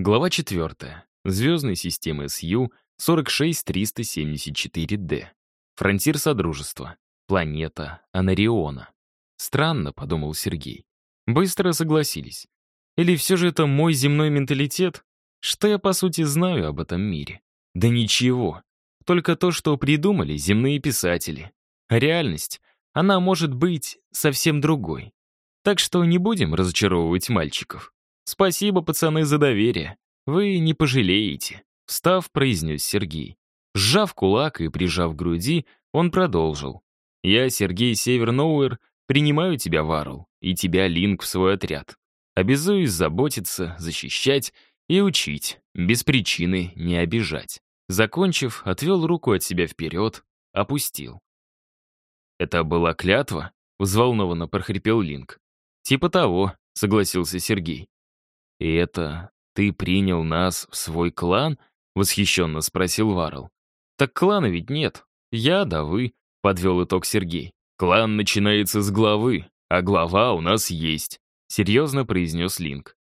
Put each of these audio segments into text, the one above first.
Глава 4. Звездной системы СЮ 46374D. Фронтир Содружества. Планета Анариона. Странно, подумал Сергей. Быстро согласились. Или все же это мой земной менталитет? Что я, по сути, знаю об этом мире? Да ничего. Только то, что придумали земные писатели. Реальность, она может быть совсем другой. Так что не будем разочаровывать мальчиков. «Спасибо, пацаны, за доверие. Вы не пожалеете», — встав, произнес Сергей. Сжав кулак и прижав к груди, он продолжил. «Я, Сергей Северноуэр, принимаю тебя, Варл, и тебя, Линк, в свой отряд. Обязуюсь заботиться, защищать и учить, без причины не обижать». Закончив, отвел руку от себя вперед, опустил. «Это была клятва?» — взволнованно прохрипел Линк. «Типа того», — согласился Сергей. «И это ты принял нас в свой клан?» — восхищенно спросил Варл. «Так клана ведь нет. Я да вы», — подвел итог Сергей. «Клан начинается с главы, а глава у нас есть», — серьезно произнес Линк.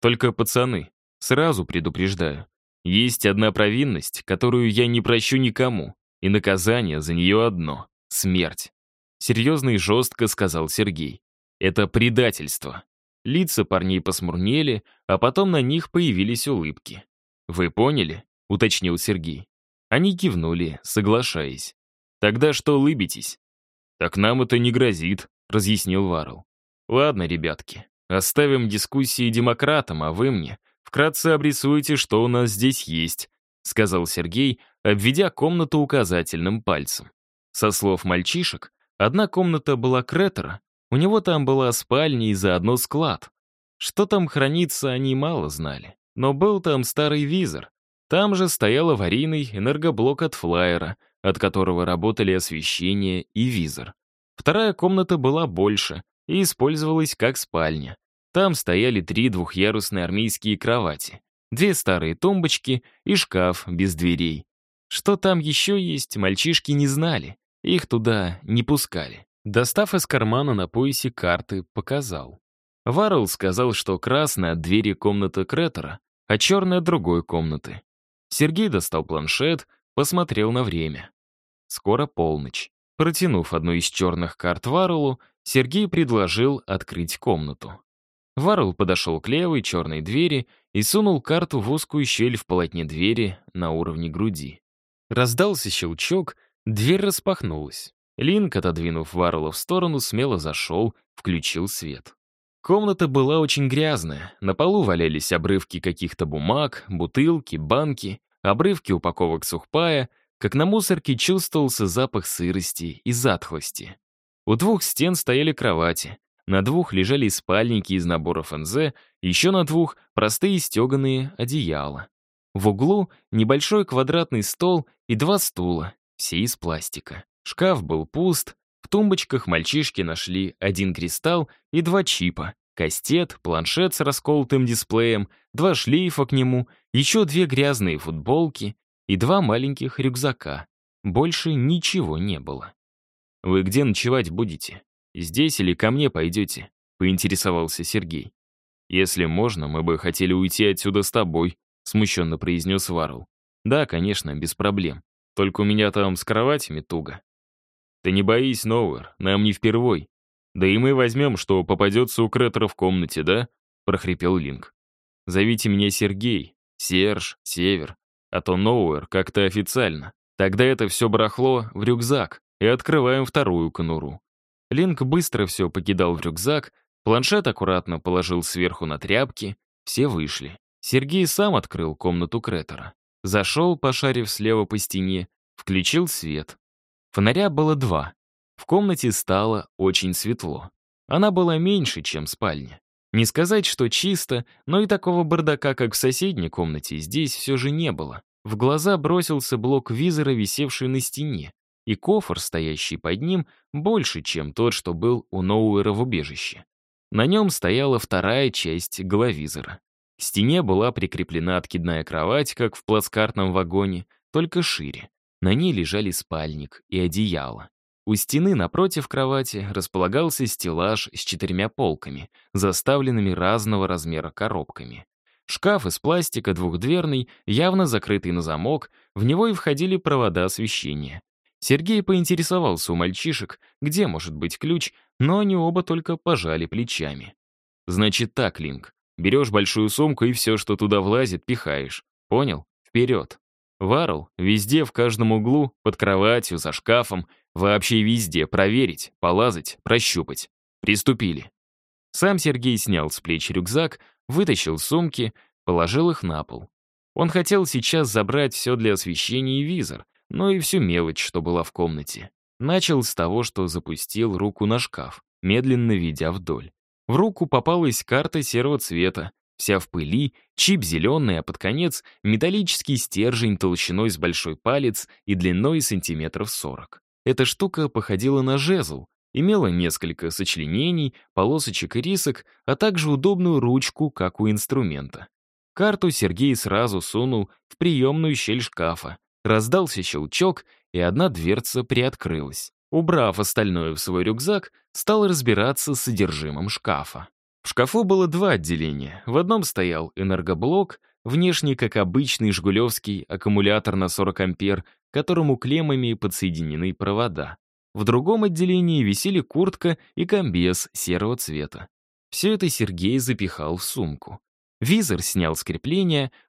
«Только, пацаны, сразу предупреждаю, есть одна провинность, которую я не прощу никому, и наказание за нее одно — смерть», — серьезно и жестко сказал Сергей. «Это предательство. Лица парней посмурнели, а потом на них появились улыбки. «Вы поняли?» — уточнил Сергей. Они кивнули, соглашаясь. «Тогда что улыбитесь?» «Так нам это не грозит», — разъяснил Варл. «Ладно, ребятки, оставим дискуссии демократам, а вы мне вкратце обрисуйте, что у нас здесь есть», — сказал Сергей, обведя комнату указательным пальцем. Со слов мальчишек, одна комната была Кретера, у него там была спальня и заодно склад. Что там хранится, они мало знали. Но был там старый визор. Там же стоял аварийный энергоблок от флайера, от которого работали освещение и визор. Вторая комната была больше и использовалась как спальня. Там стояли три двухъярусные армейские кровати, две старые тумбочки и шкаф без дверей. Что там еще есть, мальчишки не знали, их туда не пускали. Достав из кармана на поясе карты, показал. Варрелл сказал, что красная от двери комнаты Кретера, а черная от другой комнаты. Сергей достал планшет, посмотрел на время. Скоро полночь. Протянув одну из черных карт Варреллу, Сергей предложил открыть комнату. Варрелл подошел к левой черной двери и сунул карту в узкую щель в полотне двери на уровне груди. Раздался щелчок, дверь распахнулась. Линк, отодвинув Варрелла в сторону, смело зашел, включил свет. Комната была очень грязная. На полу валялись обрывки каких-то бумаг, бутылки, банки, обрывки упаковок сухпая. Как на мусорке чувствовался запах сырости и затхлости. У двух стен стояли кровати. На двух лежали спальники из наборов НЗ, еще на двух — простые стеганые одеяла. В углу небольшой квадратный стол и два стула, все из пластика. Шкаф был пуст, в тумбочках мальчишки нашли один кристалл и два чипа, кастет, планшет с расколотым дисплеем, два шлейфа к нему, еще две грязные футболки и два маленьких рюкзака. Больше ничего не было. «Вы где ночевать будете? Здесь или ко мне пойдете?» — поинтересовался Сергей. «Если можно, мы бы хотели уйти отсюда с тобой», — смущенно произнес Варл. «Да, конечно, без проблем. Только у меня там с кроватями туго. Ты не боись, Ноуэр, нам не впервой. Да и мы возьмем, что попадется у Кретера в комнате, да?» — прохрипел Линк. «Зовите меня Сергей, Серж, Север, а то Ноуэр как-то официально. Тогда это все барахло в рюкзак и открываем вторую конуру». Линк быстро все покидал в рюкзак, планшет аккуратно положил сверху на тряпки, все вышли. Сергей сам открыл комнату Кретера. Зашел, пошарив слева по стене, включил свет. Фонаря было два. В комнате стало очень светло. Она была меньше, чем спальня. Не сказать, что чисто, но и такого бардака, как в соседней комнате, здесь все же не было. В глаза бросился блок визора, висевший на стене, и кофр, стоящий под ним, больше, чем тот, что был у Ноуэра в убежище. На нем стояла вторая часть головизора. К стене была прикреплена откидная кровать, как в плацкартном вагоне, только шире. На ней лежали спальник и одеяло. У стены напротив кровати располагался стеллаж с четырьмя полками, заставленными разного размера коробками. Шкаф из пластика, двухдверный, явно закрытый на замок, в него и входили провода освещения. Сергей поинтересовался у мальчишек, где может быть ключ, но они оба только пожали плечами. «Значит так, Линк, берешь большую сумку и все, что туда влазит, пихаешь. Понял? Вперед!» Варл везде, в каждом углу, под кроватью, за шкафом, вообще везде проверить, полазать, прощупать. Приступили. Сам Сергей снял с плеч рюкзак, вытащил сумки, положил их на пол. Он хотел сейчас забрать все для освещения и визор, но и всю мелочь, что была в комнате. Начал с того, что запустил руку на шкаф, медленно ведя вдоль. В руку попалась карта серого цвета, Вся в пыли, чип зеленый, а под конец металлический стержень толщиной с большой палец и длиной сантиметров 40. Эта штука походила на жезл, имела несколько сочленений, полосочек и рисок, а также удобную ручку, как у инструмента. Карту Сергей сразу сунул в приемную щель шкафа. Раздался щелчок, и одна дверца приоткрылась. Убрав остальное в свой рюкзак, стал разбираться с содержимым шкафа. В шкафу было два отделения. В одном стоял энергоблок, внешний, как обычный жгулевский аккумулятор на 40 ампер, к которому клеммами подсоединены провода. В другом отделении висели куртка и комбез серого цвета. Все это Сергей запихал в сумку. Визор снял с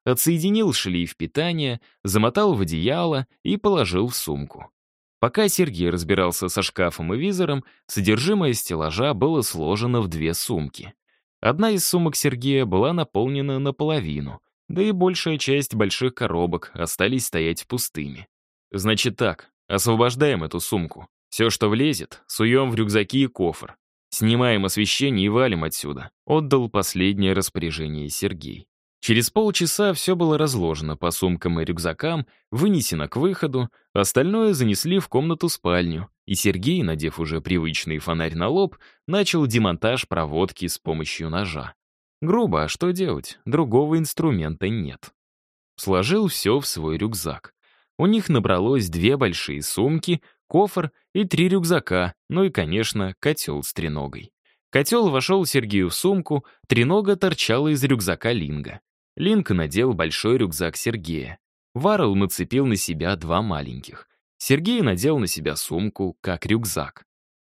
отсоединил шлейф питания, замотал в одеяло и положил в сумку. Пока Сергей разбирался со шкафом и визором, содержимое стеллажа было сложено в две сумки. Одна из сумок Сергея была наполнена наполовину, да и большая часть больших коробок остались стоять пустыми. Значит так, освобождаем эту сумку. Все, что влезет, суем в рюкзаки и кофр. Снимаем освещение и валим отсюда. Отдал последнее распоряжение Сергей. Через полчаса все было разложено по сумкам и рюкзакам, вынесено к выходу, остальное занесли в комнату-спальню, и Сергей, надев уже привычный фонарь на лоб, начал демонтаж проводки с помощью ножа. Грубо, а что делать? Другого инструмента нет. Сложил все в свой рюкзак. У них набралось две большие сумки, кофр и три рюкзака, ну и, конечно, котел с треногой. Котел вошел Сергею в сумку, тренога торчала из рюкзака Линга. Линк надел большой рюкзак Сергея. Варл нацепил на себя два маленьких. Сергей надел на себя сумку, как рюкзак.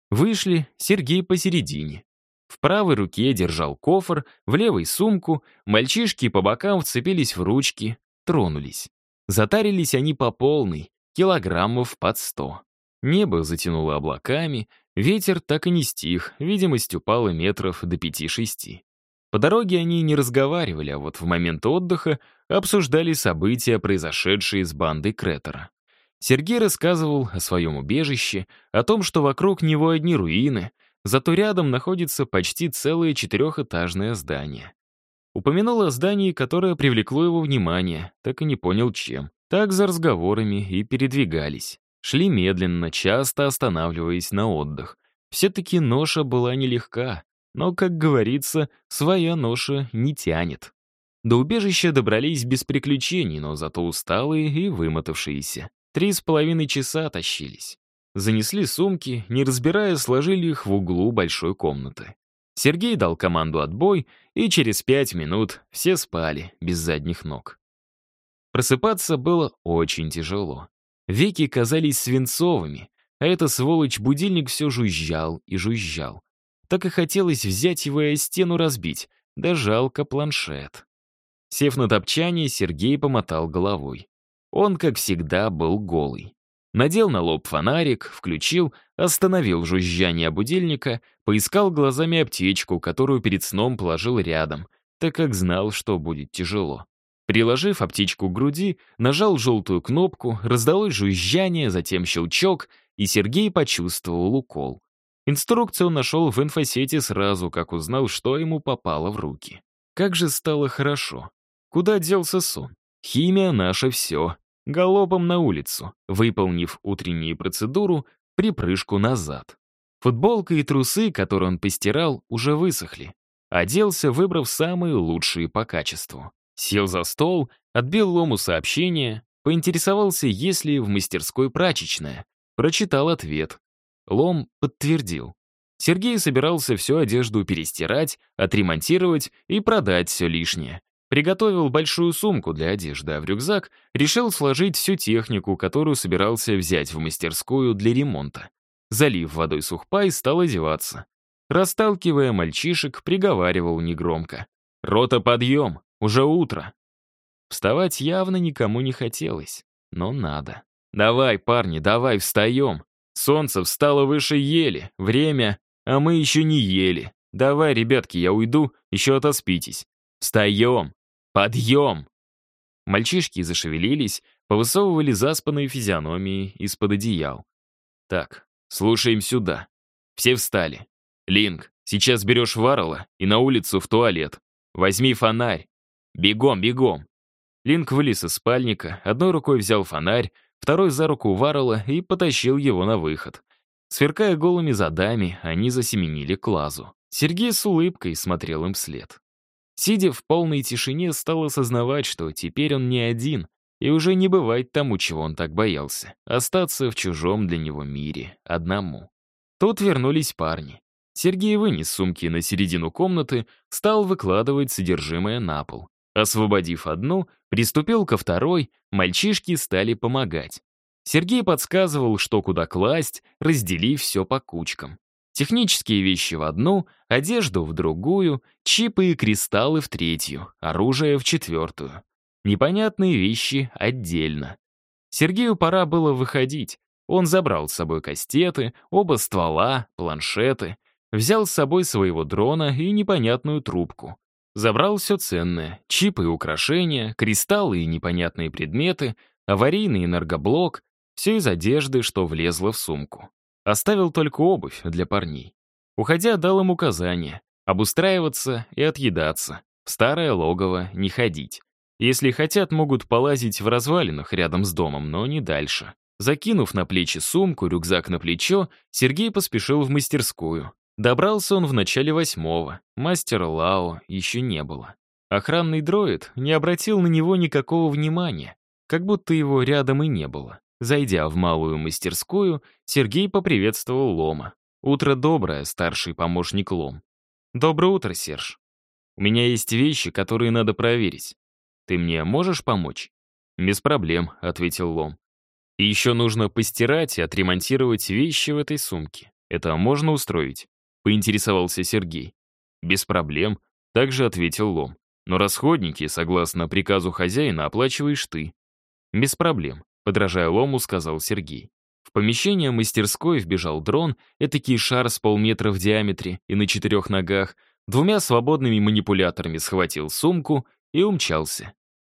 Вышли, Сергей посередине. В правой руке держал кофр, в левой — сумку, мальчишки по бокам вцепились в ручки, тронулись. Затарились они по полной, килограммов под сто. Небо затянуло облаками, ветер так и не стих, видимость упала метров до пяти-шести. По дороге они не разговаривали, а вот в момент отдыха обсуждали события, произошедшие с бандой Кретера. Сергей рассказывал о своем убежище, о том, что вокруг него одни руины, зато рядом находится почти целое четырехэтажное здание. Упомянул о здании, которое привлекло его внимание, так и не понял чем. Так за разговорами и передвигались. Шли медленно, часто останавливаясь на отдых. Все-таки ноша была нелегка, но, как говорится, своя ноша не тянет. До убежища добрались без приключений, но зато усталые и вымотавшиеся. Три с половиной часа тащились. Занесли сумки, не разбирая, сложили их в углу большой комнаты. Сергей дал команду «отбой», и через пять минут все спали, без задних ног. Просыпаться было очень тяжело. Веки казались свинцовыми, а эта сволочь-будильник все жужжал и жужжал. Так и хотелось взять его и стену разбить, да жалко планшет. Сев на топчане, Сергей помотал головой. Он, как всегда, был голый. Надел на лоб фонарик, включил, остановил жужжание будильника, поискал глазами аптечку, которую перед сном положил рядом, так как знал, что будет тяжело. Приложив аптечку к груди, нажал желтую кнопку, раздалось жужжание, затем щелчок, и Сергей почувствовал укол. Инструкцию он нашел в инфосете сразу, как узнал, что ему попало в руки. Как же стало хорошо. Куда делся сон? Химия — наше все. Галопом на улицу, выполнив утреннюю процедуру, припрыжку назад. Футболка и трусы, которые он постирал, уже высохли. Оделся, выбрав самые лучшие по качеству. Сел за стол, отбил Лому сообщение, поинтересовался, есть ли в мастерской прачечная. Прочитал ответ. Лом подтвердил. Сергей собирался всю одежду перестирать, отремонтировать и продать все лишнее. Приготовил большую сумку для одежды, а в рюкзак решил сложить всю технику, которую собирался взять в мастерскую для ремонта. Залив водой сухпай, стал одеваться. Расталкивая мальчишек, приговаривал негромко. «Рота, подъем! Уже утро!» Вставать явно никому не хотелось, но надо. «Давай, парни, давай, встаем! Солнце встало выше ели, время, а мы еще не ели. Давай, ребятки, я уйду, еще отоспитесь. Встаем! Подъем!» Мальчишки зашевелились, повысовывали заспанные физиономии из-под одеял. «Так, слушаем сюда. Все встали. Линк, сейчас берешь Варрелла и на улицу в туалет. Возьми фонарь. Бегом, бегом!» Линк вылез из спальника, одной рукой взял фонарь, второй за руку Варрелла и потащил его на выход. Сверкая голыми задами, они засеменили к лазу. Сергей с улыбкой смотрел им вслед. Сидя в полной тишине, стал осознавать, что теперь он не один, и уже не бывает тому, чего он так боялся — остаться в чужом для него мире, одному. Тут вернулись парни. Сергей вынес сумки на середину комнаты, стал выкладывать содержимое на пол. Освободив одну, приступил ко второй, мальчишки стали помогать. Сергей подсказывал, что куда класть, разделив все по кучкам. Технические вещи в одну, одежду в другую, чипы и кристаллы в третью, оружие в четвертую. Непонятные вещи отдельно. Сергею пора было выходить. Он забрал с собой кастеты, оба ствола, планшеты, взял с собой своего дрона и непонятную трубку. Забрал все ценное — чипы и украшения, кристаллы и непонятные предметы, аварийный энергоблок, все из одежды, что влезло в сумку. Оставил только обувь для парней. Уходя, дал им указание — обустраиваться и отъедаться, в старое логово не ходить. Если хотят, могут полазить в развалинах рядом с домом, но не дальше. Закинув на плечи сумку, рюкзак на плечо, Сергей поспешил в мастерскую. Добрался он в начале восьмого, мастера Лао еще не было. Охранный дроид не обратил на него никакого внимания, как будто его рядом и не было. Зайдя в малую мастерскую, Сергей поприветствовал Лома. «Утро доброе, старший помощник Лом». «Доброе утро, Серж. У меня есть вещи, которые надо проверить. Ты мне можешь помочь?» «Без проблем», — ответил Лом. «И еще нужно постирать и отремонтировать вещи в этой сумке. Это можно устроить?» Поинтересовался Сергей. «Без проблем», — также ответил Лом. «Но расходники, согласно приказу хозяина, оплачиваешь ты». «Без проблем», — подражая Лому, сказал Сергей. В помещение мастерской вбежал дрон, этакий шар с полметра в диаметре и на четырех ногах, двумя свободными манипуляторами схватил сумку и умчался.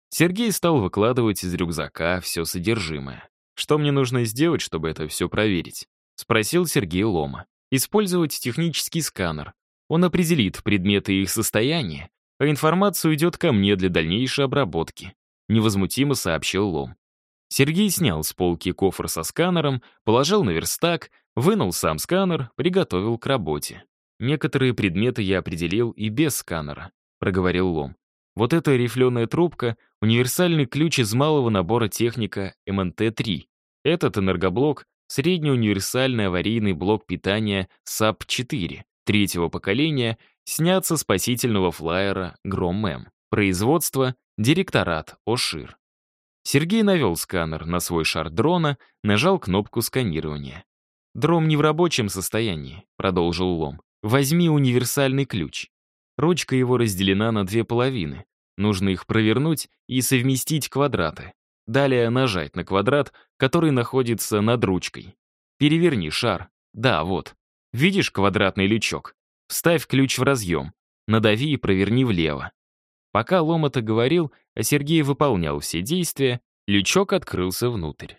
Сергей стал выкладывать из рюкзака все содержимое. «Что мне нужно сделать, чтобы это все проверить?» — спросил Сергей Лома. Использовать технический сканер. Он определит предметы и их состояние, а информация уйдет ко мне для дальнейшей обработки», — невозмутимо сообщил Лом. Сергей снял с полки кофр со сканером, положил на верстак, вынул сам сканер, приготовил к работе. «Некоторые предметы я определил и без сканера», — проговорил Лом. «Вот эта рифленая трубка — универсальный ключ из малого набора техника МНТ-3. Этот энергоблок средний универсальный аварийный блок питания САП-4 третьего поколения снят со спасительного флайера Гром-М. Производство — директорат ОШИР. Сергей навел сканер на свой шар дрона, нажал кнопку сканирования. «Дром не в рабочем состоянии», — продолжил Лом. «Возьми универсальный ключ. Ручка его разделена на две половины. Нужно их провернуть и совместить квадраты. Далее нажать на квадрат, который находится над ручкой. Переверни шар. Да, вот. Видишь квадратный лючок? Вставь ключ в разъем. Надави и проверни влево. Пока Ломота говорил, а Сергей выполнял все действия, лючок открылся внутрь.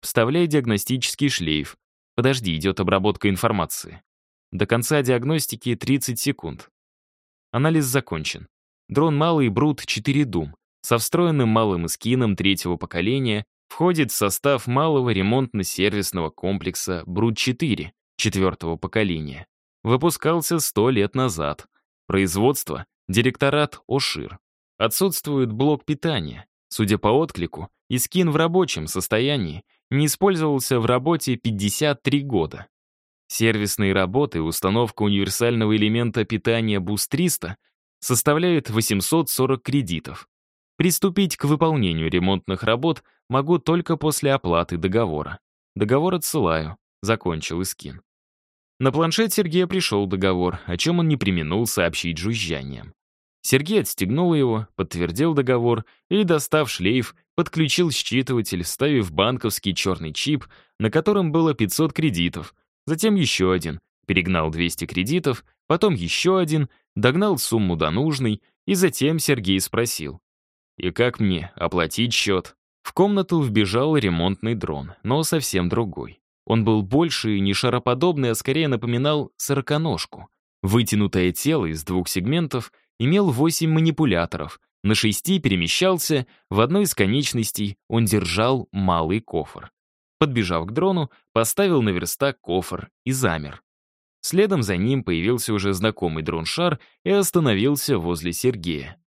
Вставляй диагностический шлейф. Подожди, идет обработка информации. До конца диагностики 30 секунд. Анализ закончен. Дрон малый Брут 4 Дум со встроенным малым эскином третьего поколения входит в состав малого ремонтно-сервисного комплекса «Брут-4» четвертого поколения. Выпускался сто лет назад. Производство — директорат ОШИР. Отсутствует блок питания. Судя по отклику, Искин в рабочем состоянии не использовался в работе 53 года. Сервисные работы и установка универсального элемента питания BUS-300 составляет 840 кредитов. Приступить к выполнению ремонтных работ могу только после оплаты договора. Договор отсылаю. Закончил Искин. На планшет Сергея пришел договор, о чем он не применул сообщить жужжанием. Сергей отстегнул его, подтвердил договор и, достав шлейф, подключил считыватель, вставив банковский черный чип, на котором было 500 кредитов, затем еще один, перегнал 200 кредитов, потом еще один, догнал сумму до нужной, и затем Сергей спросил. «И как мне оплатить счет?» В комнату вбежал ремонтный дрон, но совсем другой. Он был больше и не шароподобный, а скорее напоминал сороконожку. Вытянутое тело из двух сегментов имел восемь манипуляторов, на шести перемещался, в одной из конечностей он держал малый кофр. Подбежав к дрону, поставил на верстак кофр и замер. Следом за ним появился уже знакомый дрон-шар и остановился возле Сергея.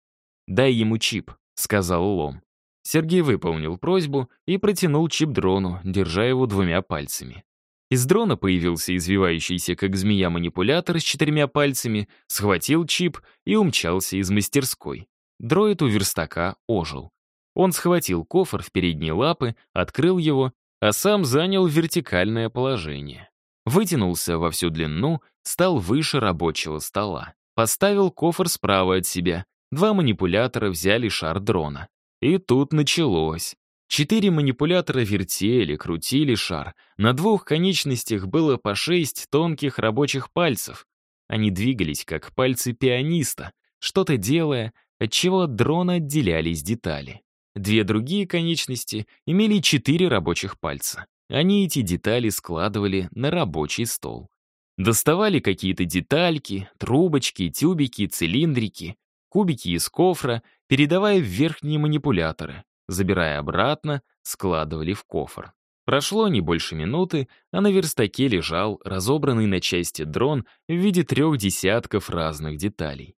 «Дай ему чип», — сказал Лом. Сергей выполнил просьбу и протянул чип дрону, держа его двумя пальцами. Из дрона появился извивающийся, как змея, манипулятор с четырьмя пальцами, схватил чип и умчался из мастерской. Дроид у верстака ожил. Он схватил кофр в передние лапы, открыл его, а сам занял вертикальное положение. Вытянулся во всю длину, стал выше рабочего стола. Поставил кофр справа от себя. Два манипулятора взяли шар дрона. И тут началось. Четыре манипулятора вертели, крутили шар. На двух конечностях было по шесть тонких рабочих пальцев. Они двигались, как пальцы пианиста, что-то делая, отчего от дрона отделялись детали. Две другие конечности имели четыре рабочих пальца. Они эти детали складывали на рабочий стол. Доставали какие-то детальки, трубочки, тюбики, цилиндрики, кубики из кофра, передавая в верхние манипуляторы, забирая обратно, складывали в кофр. Прошло не больше минуты, а на верстаке лежал разобранный на части дрон в виде трех десятков разных деталей.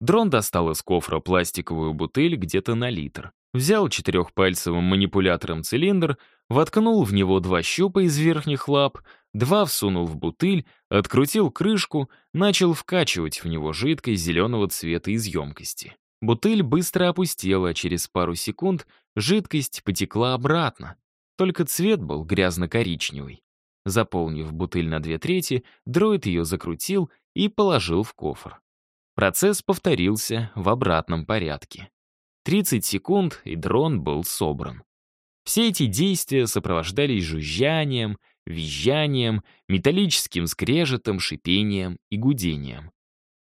Дрон достал из кофра пластиковую бутыль где-то на литр, взял четырехпальцевым манипулятором цилиндр, воткнул в него два щупа из верхних лап, два всунул в бутыль, открутил крышку, начал вкачивать в него жидкость зеленого цвета из емкости. Бутыль быстро опустела, через пару секунд жидкость потекла обратно. Только цвет был грязно-коричневый. Заполнив бутыль на две трети, дроид ее закрутил и положил в кофр. Процесс повторился в обратном порядке. 30 секунд, и дрон был собран. Все эти действия сопровождались жужжанием, визжанием, металлическим скрежетом, шипением и гудением.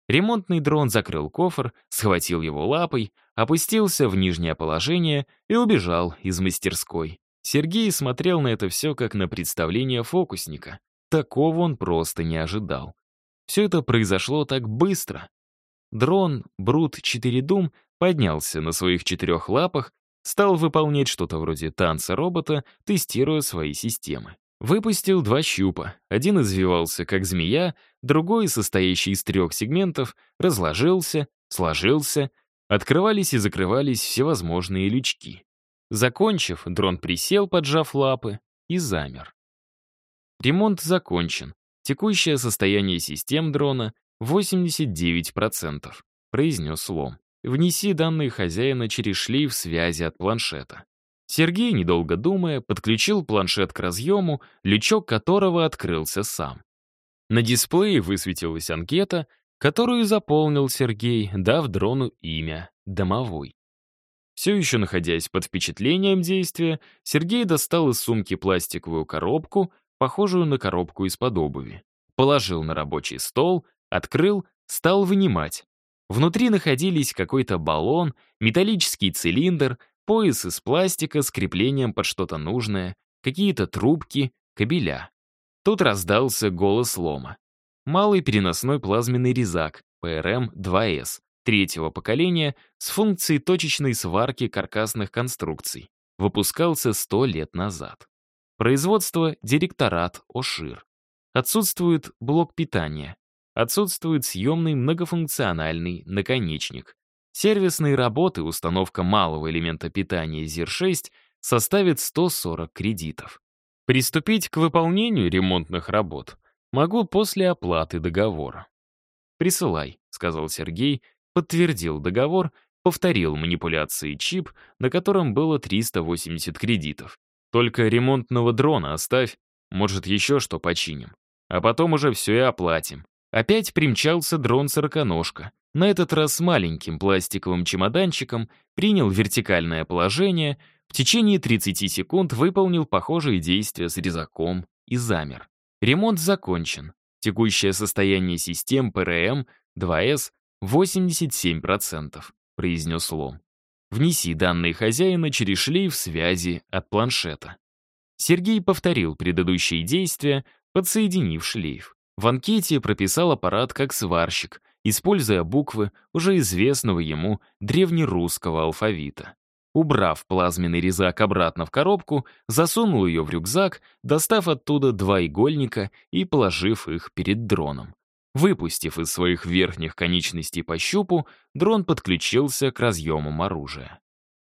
Ремонтный дрон закрыл кофр, схватил его лапой, опустился в нижнее положение и убежал из мастерской. Сергей смотрел на это все как на представление фокусника. Такого он просто не ожидал. Все это произошло так быстро. Дрон Брут-4 Дум поднялся на своих четырех лапах, стал выполнять что-то вроде танца робота, тестируя свои системы. Выпустил два щупа. Один извивался, как змея, другой, состоящий из трех сегментов, разложился, сложился, открывались и закрывались всевозможные лючки. Закончив, дрон присел, поджав лапы, и замер. Ремонт закончен. Текущее состояние систем дрона — 89%, произнес Лом. Внеси данные хозяина через шлейф связи от планшета. Сергей, недолго думая, подключил планшет к разъему, лючок которого открылся сам. На дисплее высветилась анкета, которую заполнил Сергей, дав дрону имя «Домовой». Все еще находясь под впечатлением действия, Сергей достал из сумки пластиковую коробку, похожую на коробку из-под обуви. Положил на рабочий стол, открыл, стал вынимать. Внутри находились какой-то баллон, металлический цилиндр, пояс из пластика с креплением под что-то нужное, какие-то трубки, кабеля. Тут раздался голос лома. Малый переносной плазменный резак PRM-2S третьего поколения с функцией точечной сварки каркасных конструкций. Выпускался сто лет назад. Производство директорат Ошир. Отсутствует блок питания. Отсутствует съемный многофункциональный наконечник. Сервисные работы, установка малого элемента питания ZIR-6 составит 140 кредитов. Приступить к выполнению ремонтных работ могу после оплаты договора. «Присылай», — сказал Сергей, подтвердил договор, повторил манипуляции чип, на котором было 380 кредитов. Только ремонтного дрона оставь, может, еще что починим. А потом уже все и оплатим. Опять примчался дрон-сороконожка. На этот раз маленьким пластиковым чемоданчиком, принял вертикальное положение, в течение 30 секунд выполнил похожие действия с резаком и замер. Ремонт закончен. Текущее состояние систем ПРМ 2С 87%, произнес Лом. Внеси данные хозяина через шлейф связи от планшета. Сергей повторил предыдущие действия, подсоединив шлейф. В анкете прописал аппарат как сварщик, используя буквы уже известного ему древнерусского алфавита. Убрав плазменный резак обратно в коробку, засунул ее в рюкзак, достав оттуда два игольника и положив их перед дроном. Выпустив из своих верхних конечностей по щупу, дрон подключился к разъемам оружия.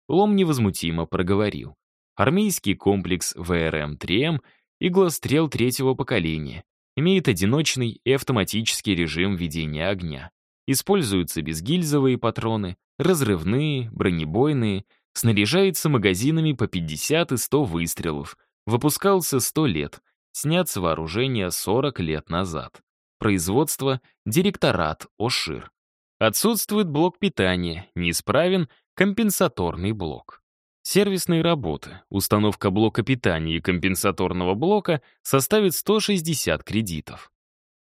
Лом невозмутимо проговорил. Армейский комплекс ВРМ-3М иглострел третьего поколения, имеет одиночный и автоматический режим ведения огня. Используются безгильзовые патроны, разрывные, бронебойные, снаряжается магазинами по 50 и 100 выстрелов, выпускался 100 лет, снят с вооружения 40 лет назад. Производство — директорат ОШИР. Отсутствует блок питания, неисправен компенсаторный блок. Сервисные работы, установка блока питания и компенсаторного блока составит 160 кредитов.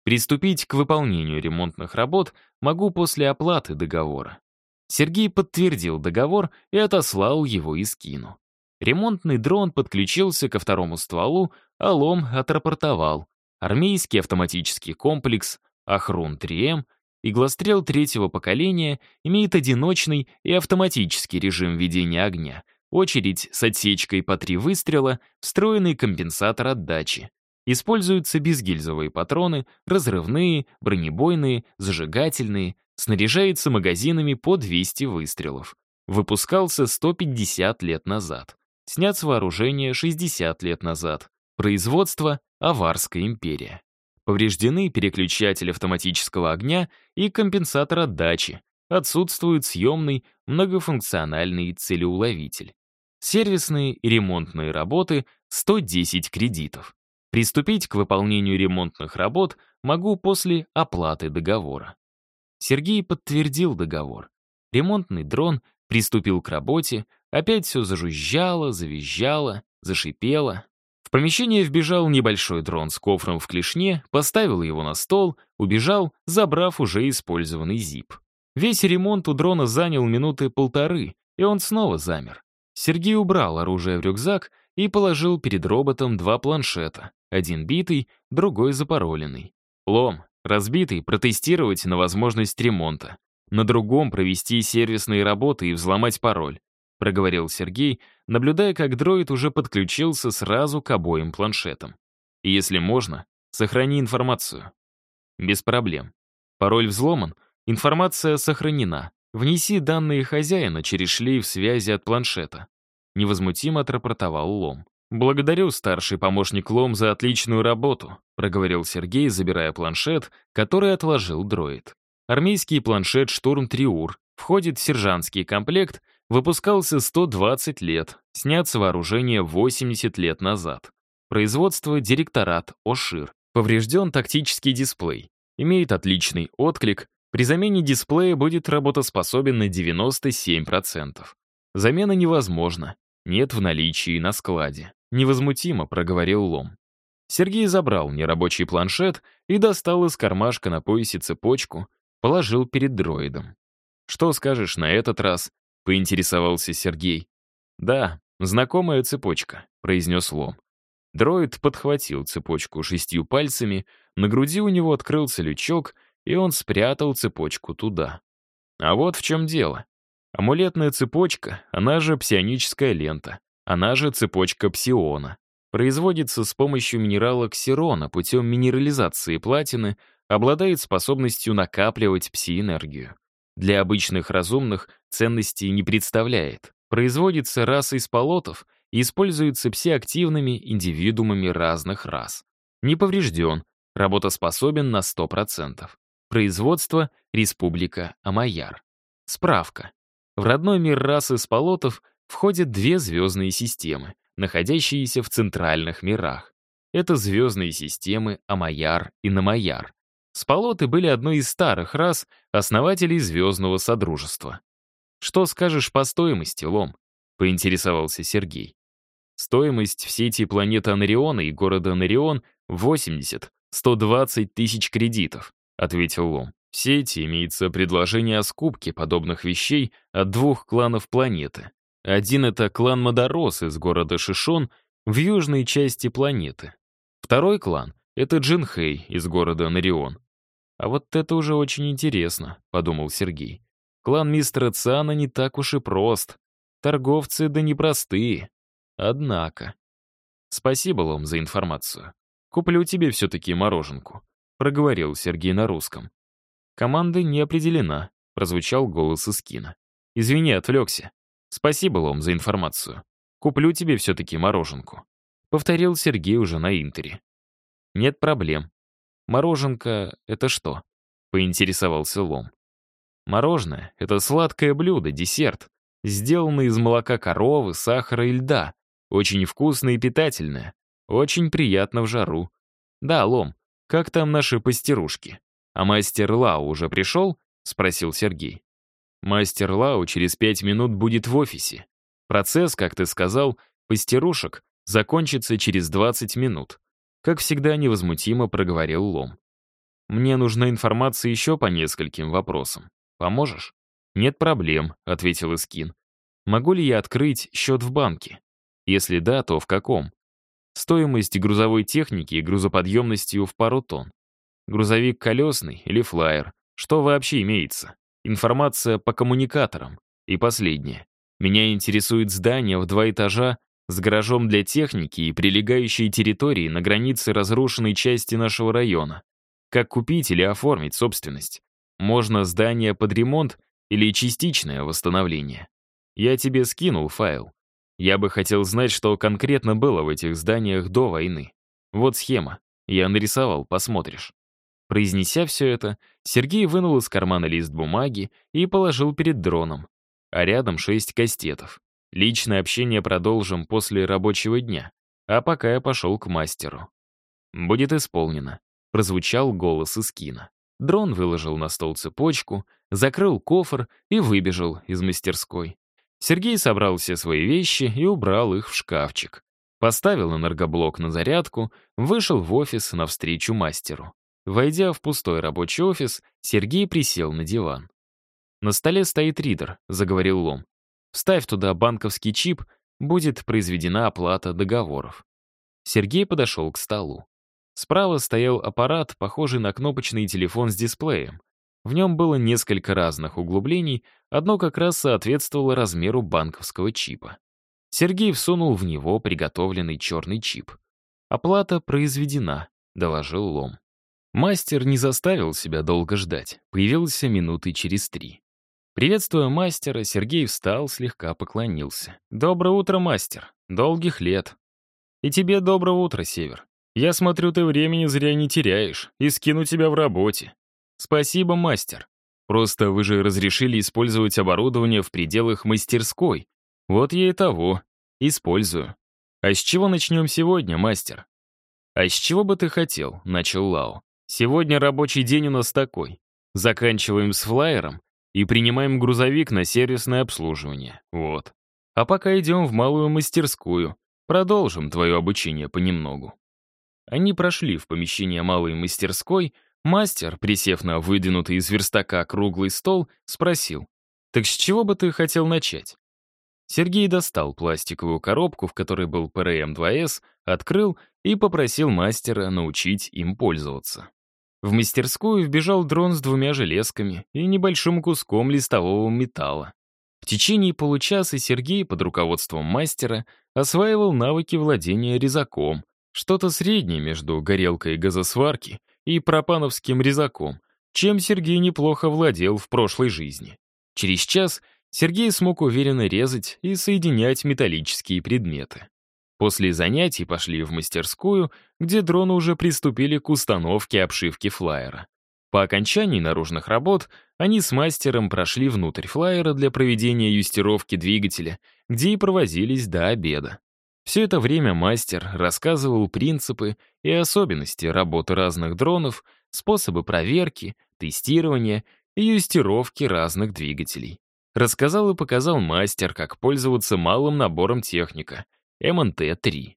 Приступить к выполнению ремонтных работ могу после оплаты договора. Сергей подтвердил договор и отослал его из кино. Ремонтный дрон подключился ко второму стволу, а Лом отрапортовал. Армейский автоматический комплекс Ахрун-3М Иглострел третьего поколения имеет одиночный и автоматический режим ведения огня — Очередь с отсечкой по три выстрела, встроенный компенсатор отдачи. Используются безгильзовые патроны, разрывные, бронебойные, зажигательные, снаряжается магазинами по 200 выстрелов. Выпускался 150 лет назад. Снят с вооружения 60 лет назад. Производство — Аварская империя. Повреждены переключатель автоматического огня и компенсатор отдачи. Отсутствует съемный многофункциональный целеуловитель. Сервисные и ремонтные работы — 110 кредитов. Приступить к выполнению ремонтных работ могу после оплаты договора. Сергей подтвердил договор. Ремонтный дрон приступил к работе, опять все зажужжало, завизжало, зашипело. В помещение вбежал небольшой дрон с кофром в клешне, поставил его на стол, убежал, забрав уже использованный зип. Весь ремонт у дрона занял минуты полторы, и он снова замер. Сергей убрал оружие в рюкзак и положил перед роботом два планшета, один битый, другой запароленный. Лом, разбитый, протестировать на возможность ремонта. На другом провести сервисные работы и взломать пароль, проговорил Сергей, наблюдая, как дроид уже подключился сразу к обоим планшетам. И если можно, сохрани информацию. Без проблем. Пароль взломан, информация сохранена. Внеси данные хозяина через шлейф связи от планшета. Невозмутимо отрапортовал Лом. «Благодарю, старший помощник Лом, за отличную работу», проговорил Сергей, забирая планшет, который отложил дроид. Армейский планшет «Штурм Триур» входит в сержантский комплект, выпускался 120 лет, снят с вооружения 80 лет назад. Производство директорат ОШИР. Поврежден тактический дисплей. Имеет отличный отклик, при замене дисплея будет работоспособен на 97%. Замена невозможна, нет в наличии на складе. Невозмутимо проговорил Лом. Сергей забрал нерабочий планшет и достал из кармашка на поясе цепочку, положил перед дроидом. «Что скажешь на этот раз?» — поинтересовался Сергей. «Да, знакомая цепочка», — произнес Лом. Дроид подхватил цепочку шестью пальцами, на груди у него открылся лючок — и он спрятал цепочку туда. А вот в чем дело. Амулетная цепочка, она же псионическая лента, она же цепочка псиона. Производится с помощью минерала ксерона путем минерализации платины, обладает способностью накапливать пси-энергию. Для обычных разумных ценностей не представляет. Производится расой сполотов и используется псиактивными индивидуумами разных рас. Не поврежден, работоспособен на 100%. Производство — Республика Амаяр. Справка. В родной мир расы Спалотов входят две звездные системы, находящиеся в центральных мирах. Это звездные системы Амаяр и Намаяр. Спалоты были одной из старых рас, основателей Звездного Содружества. «Что скажешь по стоимости, Лом?» — поинтересовался Сергей. Стоимость в сети планеты Анариона и города Анарион — 80-120 тысяч кредитов, — ответил Лом. В сети имеется предложение о скупке подобных вещей от двух кланов планеты. Один — это клан Мадорос из города Шишон в южной части планеты. Второй клан — это Джинхэй из города Нарион. «А вот это уже очень интересно», — подумал Сергей. «Клан мистера Цана не так уж и прост. Торговцы да непростые. Однако...» «Спасибо, Лом, за информацию. Куплю тебе все-таки мороженку», — проговорил Сергей на русском. «Команда не определена», — прозвучал голос из кино. «Извини, отвлекся. Спасибо, Лом, за информацию. Куплю тебе все-таки мороженку», — повторил Сергей уже на Интере. «Нет проблем. Мороженка — это что?» — поинтересовался Лом. «Мороженое — это сладкое блюдо, десерт, сделанный из молока коровы, сахара и льда. Очень вкусное и питательное. Очень приятно в жару. Да, Лом, как там наши пастерушки? А мастер Лау уже пришел?» — спросил Сергей. «Мастер Лау через пять минут будет в офисе. Процесс, как ты сказал, пастерушек закончится через 20 минут. Как всегда невозмутимо проговорил Лом. «Мне нужна информация еще по нескольким вопросам. Поможешь?» «Нет проблем», — ответил Искин. «Могу ли я открыть счет в банке? Если да, то в каком? Стоимость грузовой техники и грузоподъемностью в пару тонн. Грузовик колесный или флайер? Что вообще имеется? Информация по коммуникаторам. И последнее. Меня интересует здание в два этажа с гаражом для техники и прилегающей территории на границе разрушенной части нашего района. Как купить или оформить собственность? Можно здание под ремонт или частичное восстановление. Я тебе скинул файл. Я бы хотел знать, что конкретно было в этих зданиях до войны. Вот схема. Я нарисовал, посмотришь. Произнеся все это, Сергей вынул из кармана лист бумаги и положил перед дроном. А рядом шесть кастетов. Личное общение продолжим после рабочего дня, а пока я пошел к мастеру. «Будет исполнено», — прозвучал голос из кино. Дрон выложил на стол цепочку, закрыл кофр и выбежал из мастерской. Сергей собрал все свои вещи и убрал их в шкафчик. Поставил энергоблок на зарядку, вышел в офис навстречу мастеру. Войдя в пустой рабочий офис, Сергей присел на диван. «На столе стоит ридер», — заговорил Лом. Вставь туда банковский чип, будет произведена оплата договоров. Сергей подошел к столу. Справа стоял аппарат, похожий на кнопочный телефон с дисплеем. В нем было несколько разных углублений, одно как раз соответствовало размеру банковского чипа. Сергей всунул в него приготовленный черный чип. «Оплата произведена», — доложил Лом. Мастер не заставил себя долго ждать, появился минуты через три. Приветствуя мастера, Сергей встал, слегка поклонился. «Доброе утро, мастер. Долгих лет». «И тебе доброе утро, Север. Я смотрю, ты времени зря не теряешь, и скину тебя в работе». «Спасибо, мастер. Просто вы же разрешили использовать оборудование в пределах мастерской. Вот я и того. Использую. А с чего начнем сегодня, мастер?» «А с чего бы ты хотел?» — начал Лао. «Сегодня рабочий день у нас такой. Заканчиваем с флайером, и принимаем грузовик на сервисное обслуживание. Вот. А пока идем в малую мастерскую. Продолжим твое обучение понемногу». Они прошли в помещение малой мастерской. Мастер, присев на выдвинутый из верстака круглый стол, спросил, «Так с чего бы ты хотел начать?» Сергей достал пластиковую коробку, в которой был ПРМ-2С, открыл и попросил мастера научить им пользоваться. В мастерскую вбежал дрон с двумя железками и небольшим куском листового металла. В течение получаса Сергей под руководством мастера осваивал навыки владения резаком, что-то среднее между горелкой газосварки и пропановским резаком, чем Сергей неплохо владел в прошлой жизни. Через час Сергей смог уверенно резать и соединять металлические предметы. После занятий пошли в мастерскую, где дроны уже приступили к установке обшивки флайера. По окончании наружных работ они с мастером прошли внутрь флайера для проведения юстировки двигателя, где и провозились до обеда. Все это время мастер рассказывал принципы и особенности работы разных дронов, способы проверки, тестирования и юстировки разных двигателей. Рассказал и показал мастер, как пользоваться малым набором техника — МНТ-3.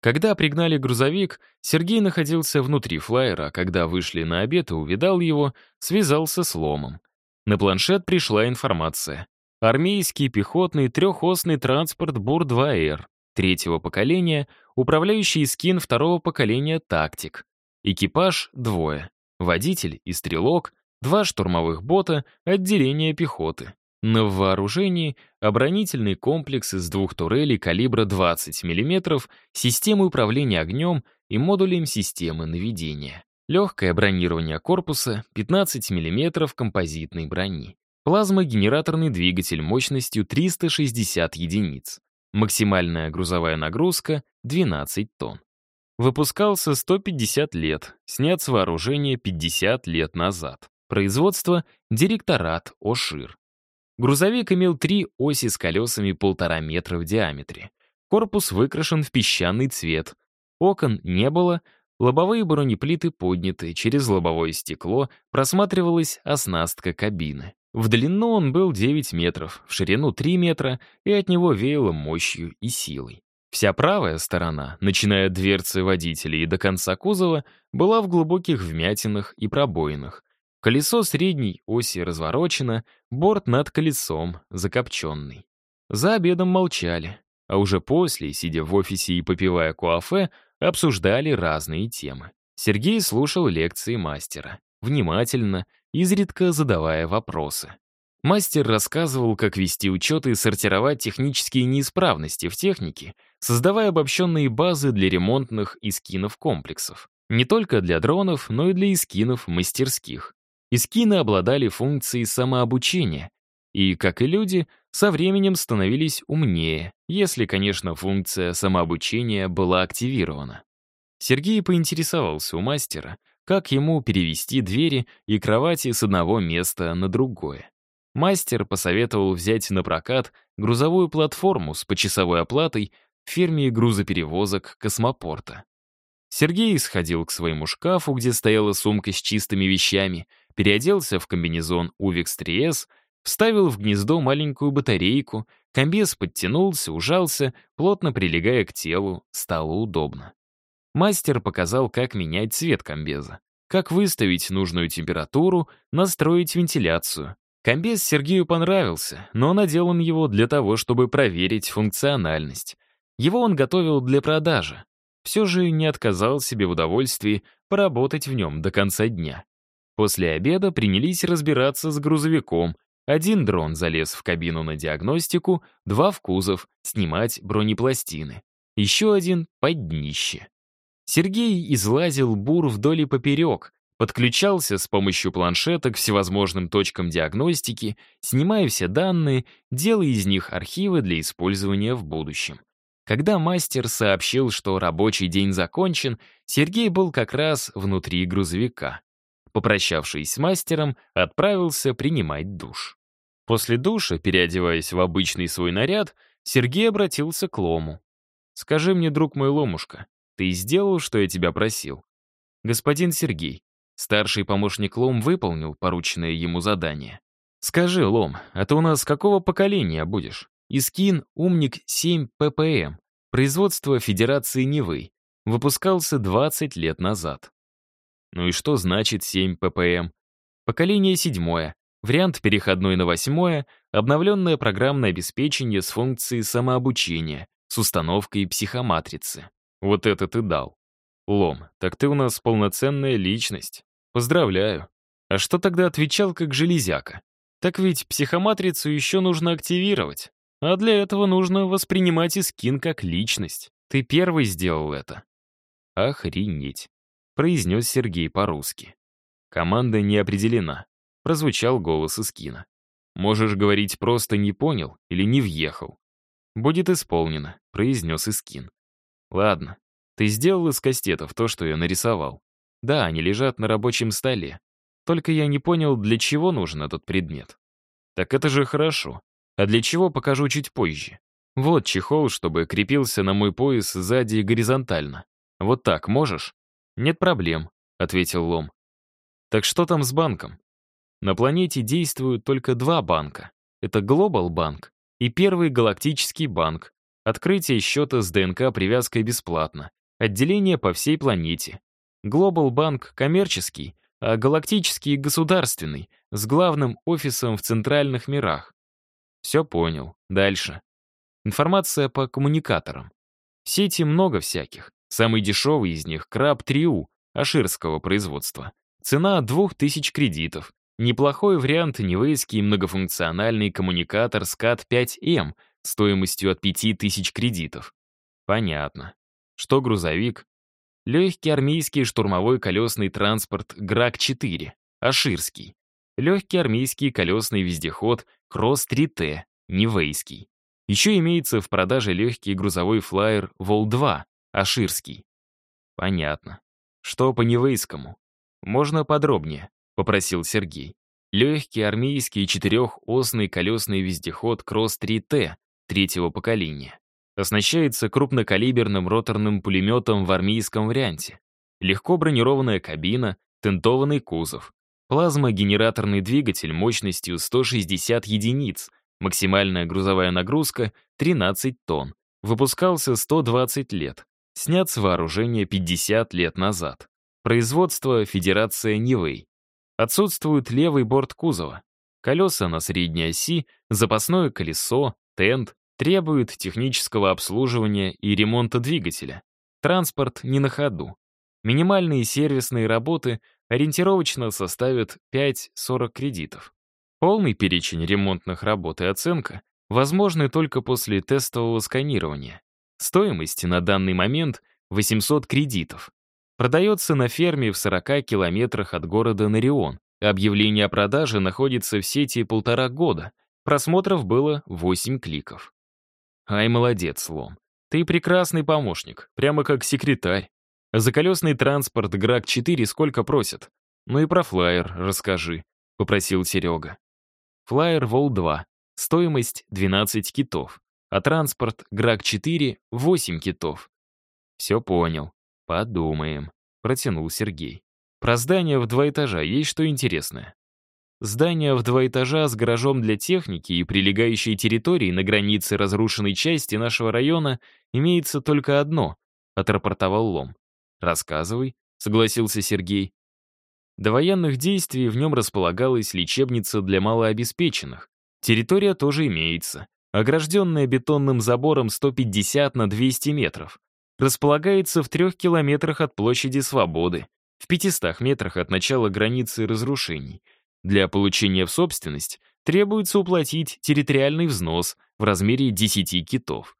Когда пригнали грузовик, Сергей находился внутри флайера, а когда вышли на обед и увидал его, связался с ломом. На планшет пришла информация. Армейский пехотный трехосный транспорт БУР-2Р третьего поколения, управляющий скин второго поколения «Тактик». Экипаж — двое. Водитель и стрелок, два штурмовых бота, отделение пехоты. На вооружении оборонительный комплекс из двух турелей калибра 20 мм, системой управления огнем и модулем системы наведения. Легкое бронирование корпуса, 15 мм композитной брони. Плазмогенераторный двигатель мощностью 360 единиц. Максимальная грузовая нагрузка — 12 тонн. Выпускался 150 лет, снят с вооружения 50 лет назад. Производство — директорат ОШИР. Грузовик имел три оси с колесами полтора метра в диаметре. Корпус выкрашен в песчаный цвет. Окон не было, лобовые бронеплиты подняты, через лобовое стекло просматривалась оснастка кабины. В длину он был 9 метров, в ширину 3 метра, и от него веяло мощью и силой. Вся правая сторона, начиная от дверцы водителя и до конца кузова, была в глубоких вмятинах и пробоинах. Колесо средней оси разворочено, борт над колесом закопченный. За обедом молчали, а уже после, сидя в офисе и попивая куафе, обсуждали разные темы. Сергей слушал лекции мастера, внимательно, изредка задавая вопросы. Мастер рассказывал, как вести учет и сортировать технические неисправности в технике, создавая обобщенные базы для ремонтных и скинов комплексов. Не только для дронов, но и для искинов мастерских. Искины обладали функцией самообучения и, как и люди, со временем становились умнее, если, конечно, функция самообучения была активирована. Сергей поинтересовался у мастера, как ему перевести двери и кровати с одного места на другое. Мастер посоветовал взять на прокат грузовую платформу с почасовой оплатой в фирме грузоперевозок космопорта. Сергей сходил к своему шкафу, где стояла сумка с чистыми вещами, переоделся в комбинезон Увикс 3С, вставил в гнездо маленькую батарейку, комбез подтянулся, ужался, плотно прилегая к телу, стало удобно. Мастер показал, как менять цвет комбеза, как выставить нужную температуру, настроить вентиляцию. Комбез Сергею понравился, но надел он его для того, чтобы проверить функциональность. Его он готовил для продажи. Все же не отказал себе в удовольствии поработать в нем до конца дня. После обеда принялись разбираться с грузовиком. Один дрон залез в кабину на диагностику, два в кузов, снимать бронепластины. Еще один — под днище. Сергей излазил бур вдоль и поперек, подключался с помощью планшета к всевозможным точкам диагностики, снимая все данные, делая из них архивы для использования в будущем. Когда мастер сообщил, что рабочий день закончен, Сергей был как раз внутри грузовика попрощавшись с мастером, отправился принимать душ. После душа, переодеваясь в обычный свой наряд, Сергей обратился к Лому. «Скажи мне, друг мой Ломушка, ты сделал, что я тебя просил?» «Господин Сергей». Старший помощник Лом выполнил порученное ему задание. «Скажи, Лом, а ты у нас какого поколения будешь?» Искин Умник 7 ППМ. Производство Федерации Невы. Выпускался 20 лет назад. Ну и что значит 7 ppm? Поколение седьмое. Вариант переходной на восьмое, обновленное программное обеспечение с функцией самообучения, с установкой психоматрицы. Вот это ты дал. Лом, так ты у нас полноценная личность. Поздравляю. А что тогда отвечал как железяка? Так ведь психоматрицу еще нужно активировать. А для этого нужно воспринимать Искин как личность. Ты первый сделал это. Охренеть произнес Сергей по-русски. «Команда не определена», — прозвучал голос из кино. «Можешь говорить просто «не понял» или «не въехал». «Будет исполнено», — произнес Искин. «Ладно, ты сделал из кастетов то, что я нарисовал. Да, они лежат на рабочем столе. Только я не понял, для чего нужен этот предмет. Так это же хорошо. А для чего, покажу чуть позже. Вот чехол, чтобы крепился на мой пояс сзади горизонтально. Вот так можешь? Нет проблем, ответил Лом. Так что там с банком? На планете действуют только два банка. Это Global Банк и Первый Галактический Банк. Открытие счета с ДНК-привязкой бесплатно. Отделение по всей планете. Global Банк коммерческий, а галактический — государственный, с главным офисом в центральных мирах. Все понял. Дальше. Информация по коммуникаторам. В сети много всяких. Самый дешевый из них — Краб Триу, аширского производства. Цена 2000 кредитов. Неплохой вариант невейский многофункциональный коммуникатор SCAT-5M стоимостью от 5000 кредитов. Понятно. Что грузовик? Легкий армейский штурмовой колесный транспорт ГРАК-4, Аширский. Легкий армейский колесный вездеход Кросс-3Т, Нивейский. Еще имеется в продаже легкий грузовой флайер Вол-2, Аширский. Понятно. Что по Нивейскому? Можно подробнее, попросил Сергей. Легкий армейский четырехосный колесный вездеход Кросс-3Т третьего поколения. Оснащается крупнокалиберным роторным пулеметом в армейском варианте. Легко бронированная кабина, тентованный кузов. Плазмогенераторный двигатель мощностью 160 единиц, максимальная грузовая нагрузка — 13 тонн. Выпускался 120 лет. Снят с вооружения 50 лет назад. Производство Федерация Нивэй. Отсутствует левый борт кузова. Колеса на средней оси, запасное колесо, тент, требует технического обслуживания и ремонта двигателя. Транспорт не на ходу. Минимальные сервисные работы ориентировочно составят 5-40 кредитов. Полный перечень ремонтных работ и оценка возможны только после тестового сканирования. Стоимость на данный момент 800 кредитов. Продается на ферме в 40 километрах от города Нарион. Объявление о продаже находится в сети полтора года. Просмотров было 8 кликов. Ай, молодец, Лом. Ты прекрасный помощник, прямо как секретарь. За колесный транспорт ГРАК-4 сколько просят? Ну и про флайер расскажи, попросил Серега. Флайер Вол-2. Стоимость 12 китов. А транспорт ГРАК-4 — 8 китов. Все понял. Подумаем, протянул Сергей. Про здание в два этажа есть что интересное? Здание в два этажа с гаражом для техники и прилегающей территории на границе разрушенной части нашего района имеется только одно, отрапортовал Лом. Рассказывай, согласился Сергей. До военных действий в нем располагалась лечебница для малообеспеченных. Территория тоже имеется, огражденная бетонным забором 150 на 200 метров. Располагается в трех километрах от площади Свободы, в 500 метрах от начала границы разрушений — для получения в собственность требуется уплатить территориальный взнос в размере 10 китов.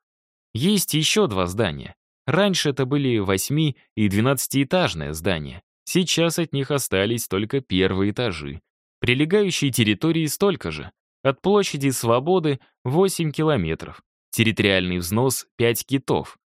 Есть еще два здания. Раньше это были 8- и 12-этажные здания. Сейчас от них остались только первые этажи. Прилегающей территории столько же. От площади Свободы 8 километров. Территориальный взнос 5 китов.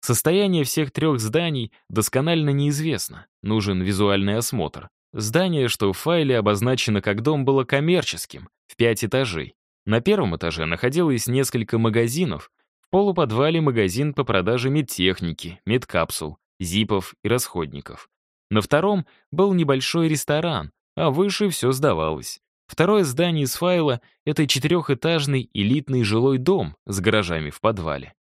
Состояние всех трех зданий досконально неизвестно. Нужен визуальный осмотр. Здание, что в файле обозначено как дом, было коммерческим, в пять этажей. На первом этаже находилось несколько магазинов, в полуподвале магазин по продаже медтехники, медкапсул, зипов и расходников. На втором был небольшой ресторан, а выше все сдавалось. Второе здание из файла — это четырехэтажный элитный жилой дом с гаражами в подвале.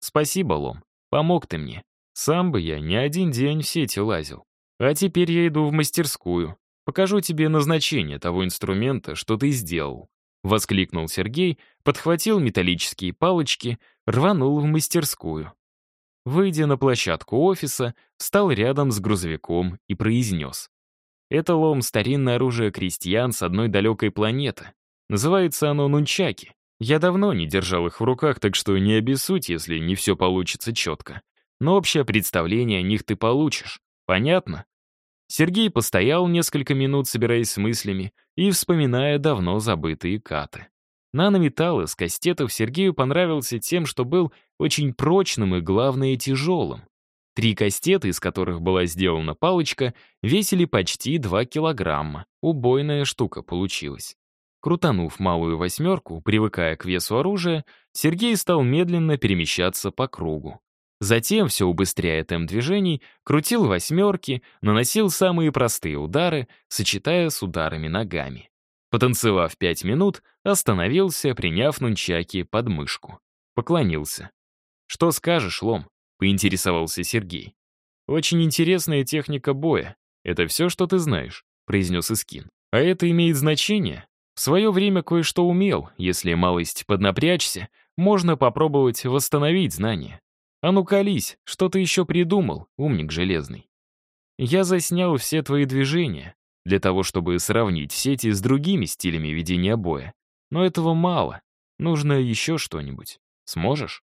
Спасибо, Лом, помог ты мне. Сам бы я не один день в сети лазил. А теперь я иду в мастерскую. Покажу тебе назначение того инструмента, что ты сделал. Воскликнул Сергей, подхватил металлические палочки, рванул в мастерскую. Выйдя на площадку офиса, встал рядом с грузовиком и произнес. Это лом старинное оружие крестьян с одной далекой планеты. Называется оно нунчаки. Я давно не держал их в руках, так что не обессудь, если не все получится четко. Но общее представление о них ты получишь. Понятно? Сергей постоял несколько минут, собираясь с мыслями и вспоминая давно забытые каты. Нанометалл из кастетов Сергею понравился тем, что был очень прочным и, главное, тяжелым. Три кастета, из которых была сделана палочка, весили почти 2 килограмма. Убойная штука получилась. Крутанув малую восьмерку, привыкая к весу оружия, Сергей стал медленно перемещаться по кругу. Затем, все убыстряя темп движений, крутил восьмерки, наносил самые простые удары, сочетая с ударами ногами. Потанцевав пять минут, остановился, приняв нунчаки под мышку. Поклонился. «Что скажешь, Лом?» — поинтересовался Сергей. «Очень интересная техника боя. Это все, что ты знаешь», — произнес Искин. «А это имеет значение?» В свое время кое-что умел, если малость поднапрячься, можно попробовать восстановить знания. А ну колись, что ты еще придумал, умник железный. Я заснял все твои движения, для того, чтобы сравнить сети с другими стилями ведения боя. Но этого мало, нужно еще что-нибудь. Сможешь?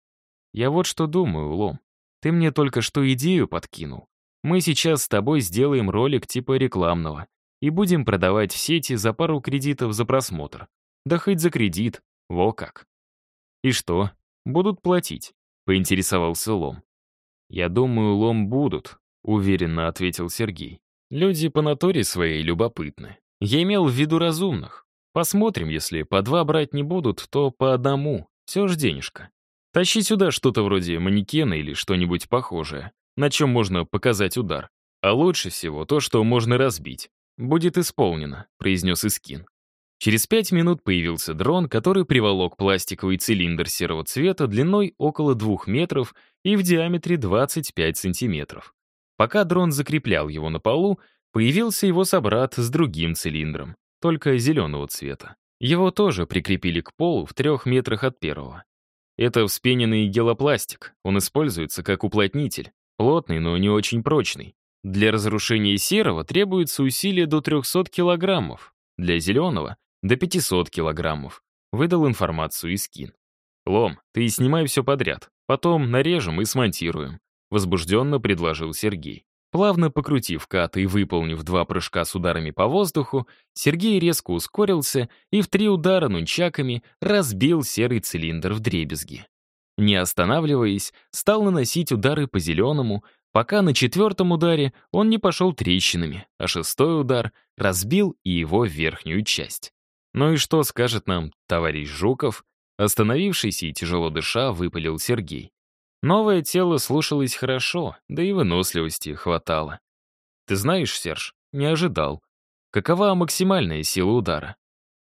Я вот что думаю, Лом. Ты мне только что идею подкинул. Мы сейчас с тобой сделаем ролик типа рекламного и будем продавать в сети за пару кредитов за просмотр. Да хоть за кредит, во как. И что, будут платить? Поинтересовался Лом. Я думаю, Лом будут, уверенно ответил Сергей. Люди по натуре своей любопытны. Я имел в виду разумных. Посмотрим, если по два брать не будут, то по одному. Все ж денежка. Тащи сюда что-то вроде манекена или что-нибудь похожее, на чем можно показать удар. А лучше всего то, что можно разбить. «Будет исполнено», — произнес Искин. Через пять минут появился дрон, который приволок пластиковый цилиндр серого цвета длиной около двух метров и в диаметре 25 сантиметров. Пока дрон закреплял его на полу, появился его собрат с другим цилиндром, только зеленого цвета. Его тоже прикрепили к полу в трех метрах от первого. Это вспененный гелопластик, он используется как уплотнитель, плотный, но не очень прочный. Для разрушения серого требуется усилие до 300 килограммов, для зеленого — до 500 килограммов. Выдал информацию и скин. «Лом, ты снимай все подряд, потом нарежем и смонтируем», — возбужденно предложил Сергей. Плавно покрутив кат и выполнив два прыжка с ударами по воздуху, Сергей резко ускорился и в три удара нунчаками разбил серый цилиндр в дребезги. Не останавливаясь, стал наносить удары по зеленому, пока на четвертом ударе он не пошел трещинами, а шестой удар разбил и его верхнюю часть. Ну и что скажет нам товарищ Жуков? Остановившись и тяжело дыша, выпалил Сергей. Новое тело слушалось хорошо, да и выносливости хватало. Ты знаешь, Серж, не ожидал. Какова максимальная сила удара?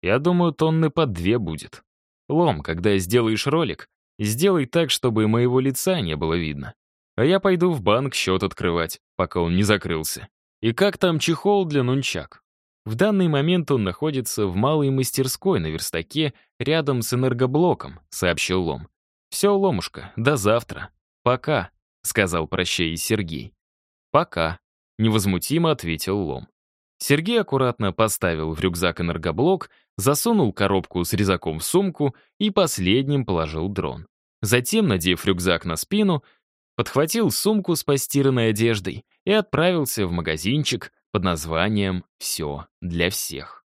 Я думаю, тонны по две будет. Лом, когда сделаешь ролик, сделай так, чтобы моего лица не было видно а я пойду в банк счет открывать, пока он не закрылся. И как там чехол для нунчак? В данный момент он находится в малой мастерской на верстаке рядом с энергоблоком, сообщил Лом. Все, Ломушка, до завтра. Пока, сказал прощаясь Сергей. Пока, невозмутимо ответил Лом. Сергей аккуратно поставил в рюкзак энергоблок, засунул коробку с резаком в сумку и последним положил дрон. Затем, надев рюкзак на спину, подхватил сумку с постиранной одеждой и отправился в магазинчик под названием «Все для всех».